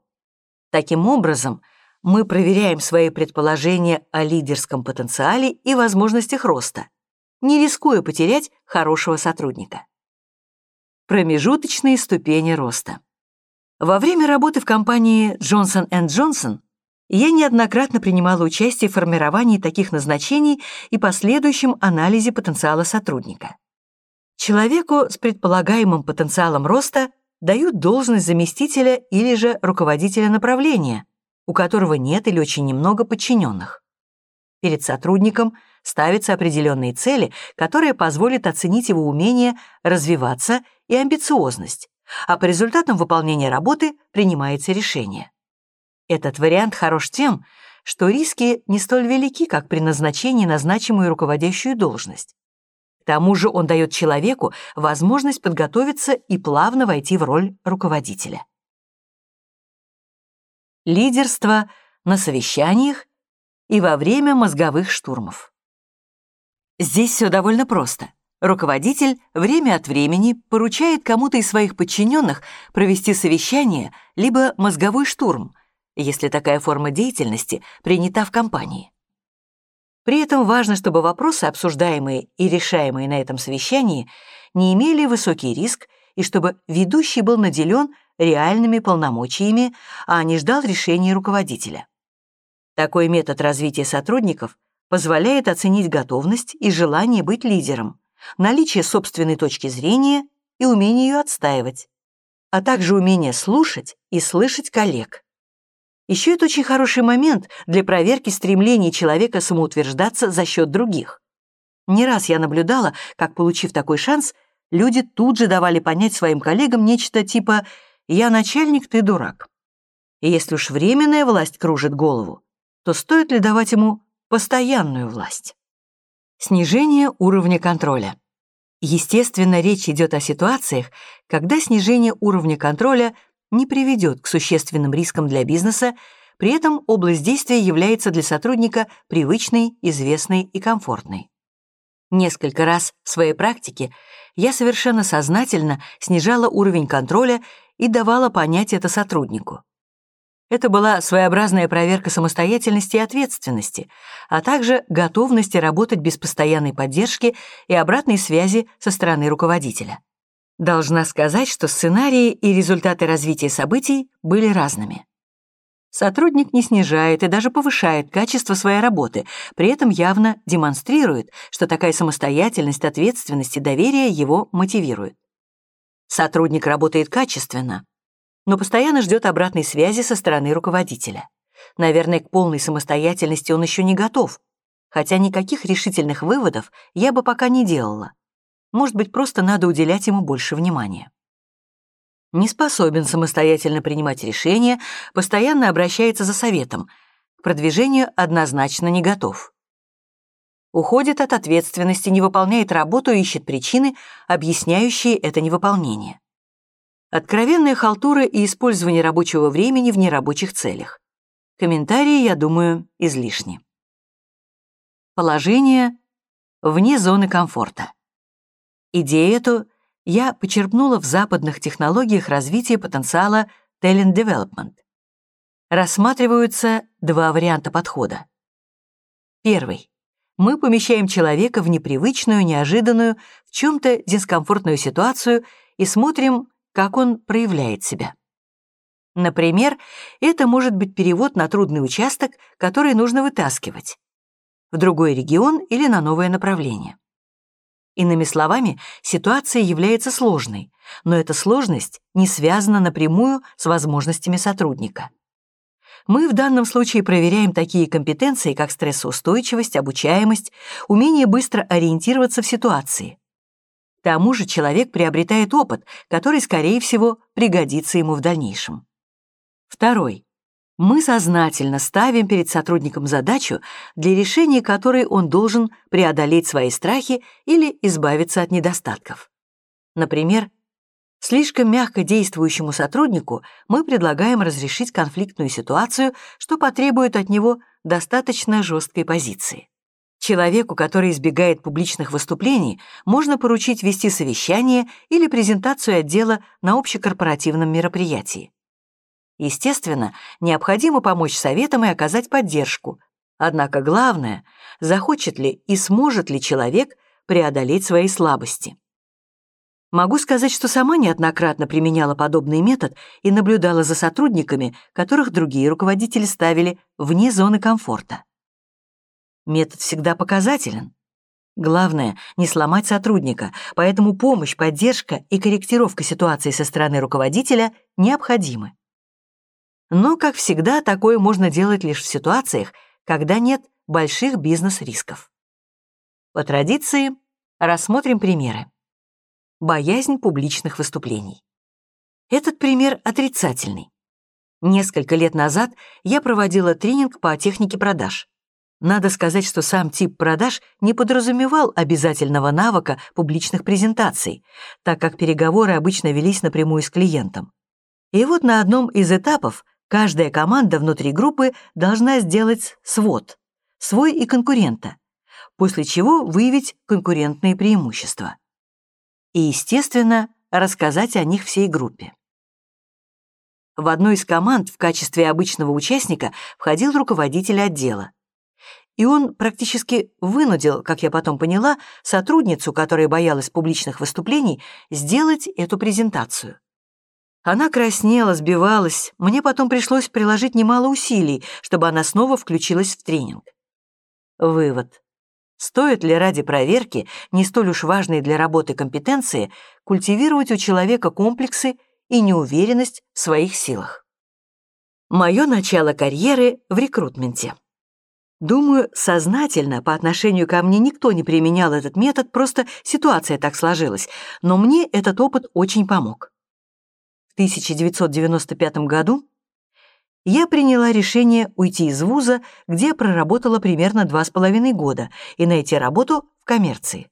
Таким образом, мы проверяем свои предположения о лидерском потенциале и возможностях роста, не рискуя потерять хорошего сотрудника. Промежуточные ступени роста. Во время работы в компании Johnson Johnson я неоднократно принимала участие в формировании таких назначений и последующем анализе потенциала сотрудника. Человеку с предполагаемым потенциалом роста дают должность заместителя или же руководителя направления, у которого нет или очень немного подчиненных. Перед сотрудником ставятся определенные цели, которые позволят оценить его умение развиваться и амбициозность, а по результатам выполнения работы принимается решение. Этот вариант хорош тем, что риски не столь велики, как при назначении на значимую руководящую должность тому же он дает человеку возможность подготовиться и плавно войти в роль руководителя. Лидерство на совещаниях и во время мозговых штурмов. Здесь все довольно просто. Руководитель время от времени поручает кому-то из своих подчиненных провести совещание либо мозговой штурм, если такая форма деятельности принята в компании. При этом важно, чтобы вопросы, обсуждаемые и решаемые на этом совещании, не имели высокий риск и чтобы ведущий был наделен реальными полномочиями, а не ждал решения руководителя. Такой метод развития сотрудников позволяет оценить готовность и желание быть лидером, наличие собственной точки зрения и умение ее отстаивать, а также умение слушать и слышать коллег. Еще это очень хороший момент для проверки стремлений человека самоутверждаться за счет других. Не раз я наблюдала, как, получив такой шанс, люди тут же давали понять своим коллегам нечто типа «я начальник, ты дурак». И если уж временная власть кружит голову, то стоит ли давать ему постоянную власть? Снижение уровня контроля. Естественно, речь идет о ситуациях, когда снижение уровня контроля не приведет к существенным рискам для бизнеса, при этом область действия является для сотрудника привычной, известной и комфортной. Несколько раз в своей практике я совершенно сознательно снижала уровень контроля и давала понять это сотруднику. Это была своеобразная проверка самостоятельности и ответственности, а также готовности работать без постоянной поддержки и обратной связи со стороны руководителя. Должна сказать, что сценарии и результаты развития событий были разными. Сотрудник не снижает и даже повышает качество своей работы, при этом явно демонстрирует, что такая самостоятельность, ответственность и доверие его мотивируют. Сотрудник работает качественно, но постоянно ждет обратной связи со стороны руководителя. Наверное, к полной самостоятельности он еще не готов, хотя никаких решительных выводов я бы пока не делала. Может быть, просто надо уделять ему больше внимания. Не способен самостоятельно принимать решения, постоянно обращается за советом, к продвижению однозначно не готов. Уходит от ответственности, не выполняет работу и ищет причины, объясняющие это невыполнение. Откровенная халтура и использование рабочего времени в нерабочих целях. Комментарии, я думаю, излишни. Положение вне зоны комфорта. Идею эту я почерпнула в западных технологиях развития потенциала Talent Development. Рассматриваются два варианта подхода. Первый. Мы помещаем человека в непривычную, неожиданную, в чем-то дискомфортную ситуацию и смотрим, как он проявляет себя. Например, это может быть перевод на трудный участок, который нужно вытаскивать, в другой регион или на новое направление. Иными словами, ситуация является сложной, но эта сложность не связана напрямую с возможностями сотрудника. Мы в данном случае проверяем такие компетенции, как стрессоустойчивость, обучаемость, умение быстро ориентироваться в ситуации. К тому же человек приобретает опыт, который, скорее всего, пригодится ему в дальнейшем. Второй. Мы сознательно ставим перед сотрудником задачу, для решения которой он должен преодолеть свои страхи или избавиться от недостатков. Например, слишком мягко действующему сотруднику мы предлагаем разрешить конфликтную ситуацию, что потребует от него достаточно жесткой позиции. Человеку, который избегает публичных выступлений, можно поручить вести совещание или презентацию отдела на общекорпоративном мероприятии. Естественно, необходимо помочь советам и оказать поддержку. Однако главное, захочет ли и сможет ли человек преодолеть свои слабости. Могу сказать, что сама неоднократно применяла подобный метод и наблюдала за сотрудниками, которых другие руководители ставили вне зоны комфорта. Метод всегда показателен. Главное — не сломать сотрудника, поэтому помощь, поддержка и корректировка ситуации со стороны руководителя необходимы. Но, как всегда, такое можно делать лишь в ситуациях, когда нет больших бизнес-рисков. По традиции рассмотрим примеры. Боязнь публичных выступлений. Этот пример отрицательный. Несколько лет назад я проводила тренинг по технике продаж. Надо сказать, что сам тип продаж не подразумевал обязательного навыка публичных презентаций, так как переговоры обычно велись напрямую с клиентом. И вот на одном из этапов каждая команда внутри группы должна сделать свод, свой и конкурента, после чего выявить конкурентные преимущества. И, естественно, рассказать о них всей группе. В одной из команд в качестве обычного участника входил руководитель отдела. И он практически вынудил, как я потом поняла, сотрудницу, которая боялась публичных выступлений, сделать эту презентацию. Она краснела, сбивалась, мне потом пришлось приложить немало усилий, чтобы она снова включилась в тренинг. Вывод. Стоит ли ради проверки, не столь уж важной для работы компетенции, культивировать у человека комплексы и неуверенность в своих силах? Мое начало карьеры в рекрутменте. Думаю, сознательно по отношению ко мне никто не применял этот метод, просто ситуация так сложилась, но мне этот опыт очень помог. В 1995 году я приняла решение уйти из вуза, где проработала примерно два с половиной года, и найти работу в коммерции.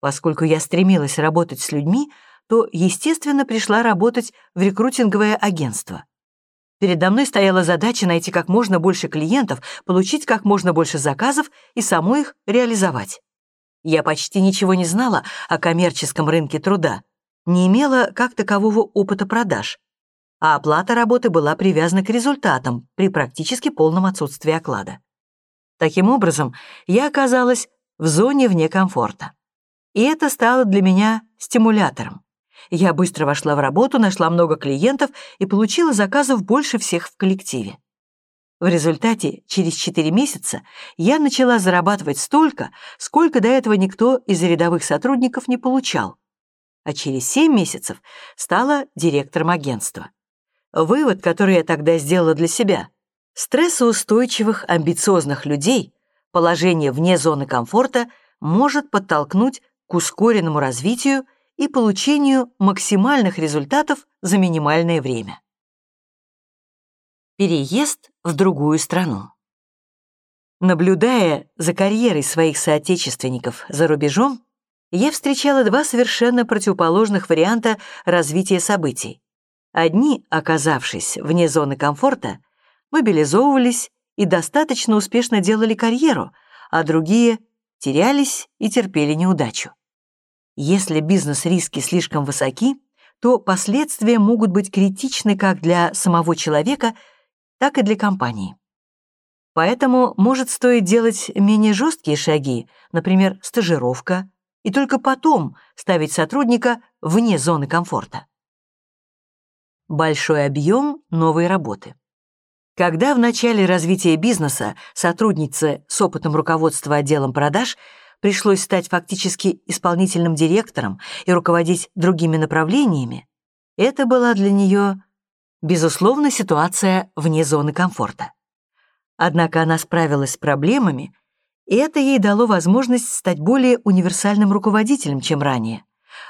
Поскольку я стремилась работать с людьми, то, естественно, пришла работать в рекрутинговое агентство. Передо мной стояла задача найти как можно больше клиентов, получить как можно больше заказов и саму их реализовать. Я почти ничего не знала о коммерческом рынке труда, не имела как такового опыта продаж, а оплата работы была привязана к результатам при практически полном отсутствии оклада. Таким образом, я оказалась в зоне вне комфорта. И это стало для меня стимулятором. Я быстро вошла в работу, нашла много клиентов и получила заказов больше всех в коллективе. В результате, через 4 месяца, я начала зарабатывать столько, сколько до этого никто из рядовых сотрудников не получал. А через 7 месяцев стала директором агентства. Вывод, который я тогда сделала для себя. Стрессоустойчивых, амбициозных людей положение вне зоны комфорта может подтолкнуть к ускоренному развитию и получению максимальных результатов за минимальное время. Переезд в другую страну. Наблюдая за карьерой своих соотечественников за рубежом, я встречала два совершенно противоположных варианта развития событий. Одни, оказавшись вне зоны комфорта, мобилизовывались и достаточно успешно делали карьеру, а другие терялись и терпели неудачу. Если бизнес-риски слишком высоки, то последствия могут быть критичны как для самого человека, так и для компании. Поэтому может стоить делать менее жесткие шаги, например, стажировка, и только потом ставить сотрудника вне зоны комфорта. Большой объем новой работы. Когда в начале развития бизнеса сотруднице с опытом руководства отделом продаж – пришлось стать фактически исполнительным директором и руководить другими направлениями, это была для нее, безусловно, ситуация вне зоны комфорта. Однако она справилась с проблемами, и это ей дало возможность стать более универсальным руководителем, чем ранее,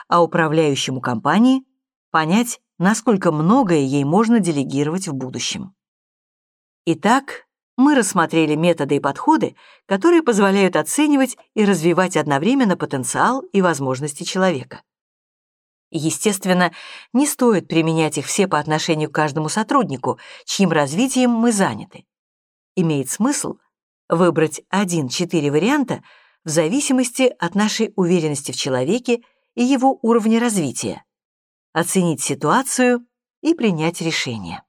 а управляющему компании понять, насколько многое ей можно делегировать в будущем. Итак, мы рассмотрели методы и подходы, которые позволяют оценивать и развивать одновременно потенциал и возможности человека. Естественно, не стоит применять их все по отношению к каждому сотруднику, чьим развитием мы заняты. Имеет смысл выбрать один-четыре варианта в зависимости от нашей уверенности в человеке и его уровня развития, оценить ситуацию и принять решение.